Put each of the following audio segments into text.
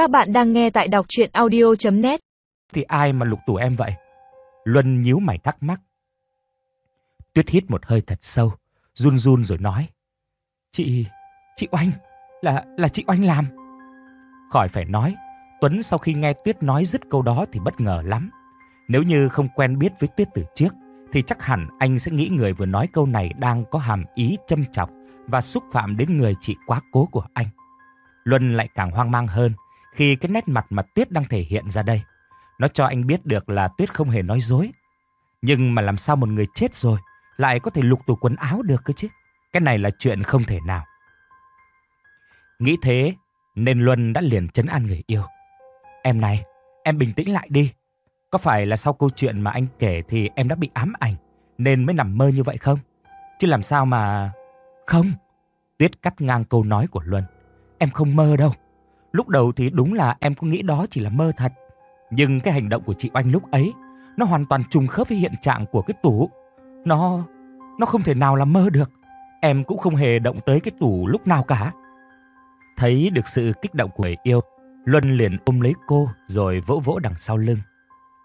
Các bạn đang nghe tại đọc chuyện audio.net Thì ai mà lục tủ em vậy? Luân nhíu mày thắc mắc. Tuyết hít một hơi thật sâu, run run rồi nói. Chị, chị Oanh, là, là chị Oanh làm. Khỏi phải nói, Tuấn sau khi nghe Tuyết nói dứt câu đó thì bất ngờ lắm. Nếu như không quen biết với Tuyết từ trước, thì chắc hẳn anh sẽ nghĩ người vừa nói câu này đang có hàm ý châm chọc và xúc phạm đến người chị quá cố của anh. Luân lại càng hoang mang hơn khi cái nét mặt mà Tuyết đang thể hiện ra đây. Nó cho anh biết được là Tuyết không hề nói dối. Nhưng mà làm sao một người chết rồi lại có thể lục tủ quần áo được cơ chứ? Cái này là chuyện không thể nào. Nghĩ thế nên Luân đã liền chấn an người yêu. Em này, em bình tĩnh lại đi. Có phải là sau câu chuyện mà anh kể thì em đã bị ám ảnh nên mới nằm mơ như vậy không? Chứ làm sao mà... Không. Tuyết cắt ngang câu nói của Luân. Em không mơ đâu. Lúc đầu thì đúng là em cũng nghĩ đó chỉ là mơ thật. Nhưng cái hành động của chị Oanh lúc ấy, nó hoàn toàn trùng khớp với hiện trạng của cái tủ. Nó... nó không thể nào là mơ được. Em cũng không hề động tới cái tủ lúc nào cả. Thấy được sự kích động của người yêu, Luân liền ôm lấy cô rồi vỗ vỗ đằng sau lưng.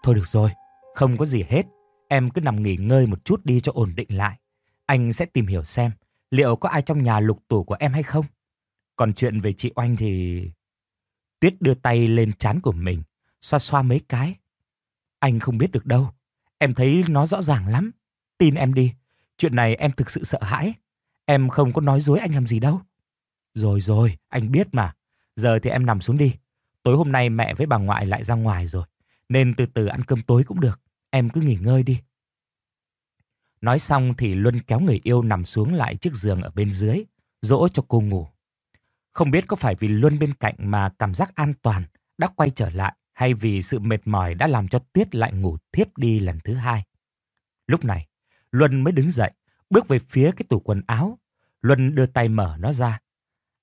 Thôi được rồi, không có gì hết. Em cứ nằm nghỉ ngơi một chút đi cho ổn định lại. Anh sẽ tìm hiểu xem liệu có ai trong nhà lục tủ của em hay không. Còn chuyện về chị Oanh thì... Tuyết đưa tay lên trán của mình, xoa xoa mấy cái. Anh không biết được đâu. Em thấy nó rõ ràng lắm. Tin em đi. Chuyện này em thực sự sợ hãi. Em không có nói dối anh làm gì đâu. Rồi rồi, anh biết mà. Giờ thì em nằm xuống đi. Tối hôm nay mẹ với bà ngoại lại ra ngoài rồi. Nên từ từ ăn cơm tối cũng được. Em cứ nghỉ ngơi đi. Nói xong thì Luân kéo người yêu nằm xuống lại chiếc giường ở bên dưới, dỗ cho cô ngủ. Không biết có phải vì Luân bên cạnh mà cảm giác an toàn đã quay trở lại hay vì sự mệt mỏi đã làm cho Tuyết lại ngủ thiếp đi lần thứ hai. Lúc này, Luân mới đứng dậy, bước về phía cái tủ quần áo. Luân đưa tay mở nó ra.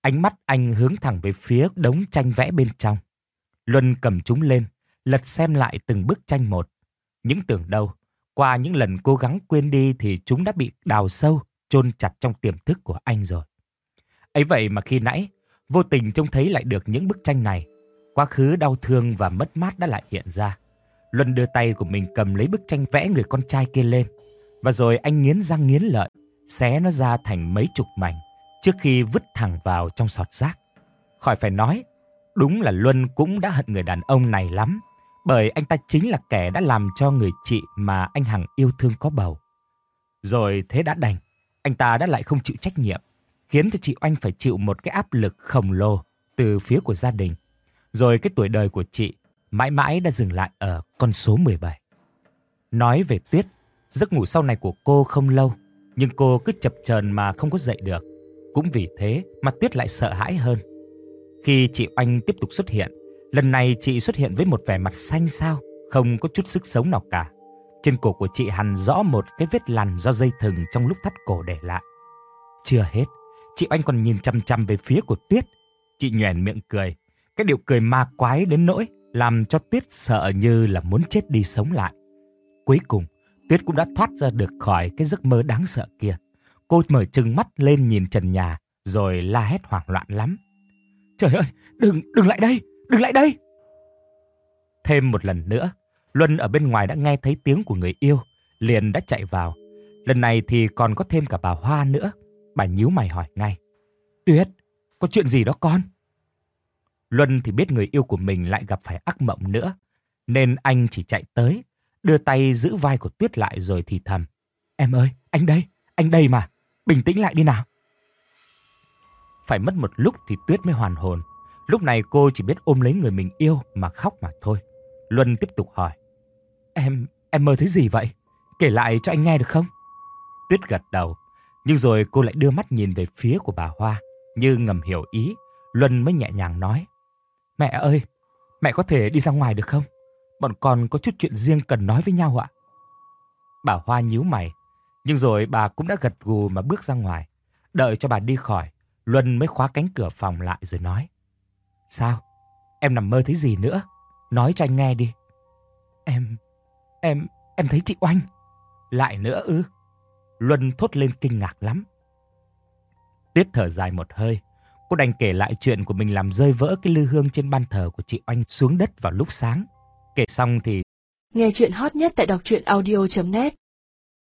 Ánh mắt anh hướng thẳng về phía đống tranh vẽ bên trong. Luân cầm chúng lên, lật xem lại từng bức tranh một. Những tưởng đâu, qua những lần cố gắng quên đi thì chúng đã bị đào sâu, chôn chặt trong tiềm thức của anh rồi. ấy vậy mà khi nãy, vô tình trông thấy lại được những bức tranh này. Quá khứ đau thương và mất mát đã lại hiện ra. Luân đưa tay của mình cầm lấy bức tranh vẽ người con trai kia lên. Và rồi anh nghiến răng nghiến lợi, xé nó ra thành mấy chục mảnh trước khi vứt thẳng vào trong sọt rác. Khỏi phải nói, đúng là Luân cũng đã hận người đàn ông này lắm bởi anh ta chính là kẻ đã làm cho người chị mà anh Hằng yêu thương có bầu. Rồi thế đã đành, anh ta đã lại không chịu trách nhiệm, khiến cho chị Oanh phải chịu một cái áp lực khổng lồ từ phía của gia đình. Rồi cái tuổi đời của chị mãi mãi đã dừng lại ở con số 17. Nói về Tuyết, giấc ngủ sau này của cô không lâu, nhưng cô cứ chập chờn mà không có dậy được. Cũng vì thế mà Tuyết lại sợ hãi hơn. Khi chị Oanh tiếp tục xuất hiện, Lần này chị xuất hiện với một vẻ mặt xanh xao, không có chút sức sống nào cả. Trên cổ của chị hằn rõ một cái vết lằn do dây thừng trong lúc thắt cổ để lại. Chưa hết, chị Oanh còn nhìn chăm chăm về phía của Tuyết. Chị nhoẻn miệng cười, cái điệu cười ma quái đến nỗi làm cho Tuyết sợ như là muốn chết đi sống lại. Cuối cùng, Tuyết cũng đã thoát ra được khỏi cái giấc mơ đáng sợ kia. Cô mở trừng mắt lên nhìn trần nhà, rồi la hét hoảng loạn lắm. Trời ơi, đừng, đừng lại đây! Đừng lại đây! Thêm một lần nữa, Luân ở bên ngoài đã nghe thấy tiếng của người yêu, liền đã chạy vào. Lần này thì còn có thêm cả bà Hoa nữa. Bà nhíu mày hỏi ngay. Tuyết, có chuyện gì đó con? Luân thì biết người yêu của mình lại gặp phải ác mộng nữa. Nên anh chỉ chạy tới, đưa tay giữ vai của Tuyết lại rồi thì thầm. Em ơi, anh đây, anh đây mà. Bình tĩnh lại đi nào. Phải mất một lúc thì Tuyết mới hoàn hồn. Lúc này cô chỉ biết ôm lấy người mình yêu mà khóc mà thôi. Luân tiếp tục hỏi. Em, em mơ thấy gì vậy? Kể lại cho anh nghe được không? Tuyết gật đầu. Nhưng rồi cô lại đưa mắt nhìn về phía của bà Hoa. Như ngầm hiểu ý, Luân mới nhẹ nhàng nói. Mẹ ơi, mẹ có thể đi ra ngoài được không? Bọn con có chút chuyện riêng cần nói với nhau ạ. Bà Hoa nhíu mày. Nhưng rồi bà cũng đã gật gù mà bước ra ngoài. Đợi cho bà đi khỏi, Luân mới khóa cánh cửa phòng lại rồi nói. Sao? Em nằm mơ thấy gì nữa? Nói cho anh nghe đi. Em... em... em thấy chị Oanh. Lại nữa ư? Luân thốt lên kinh ngạc lắm. Tiếp thở dài một hơi. Cô đành kể lại chuyện của mình làm rơi vỡ cái lư hương trên ban thờ của chị Oanh xuống đất vào lúc sáng. Kể xong thì Nghe chuyện hot nhất tại đọc truyện audio.net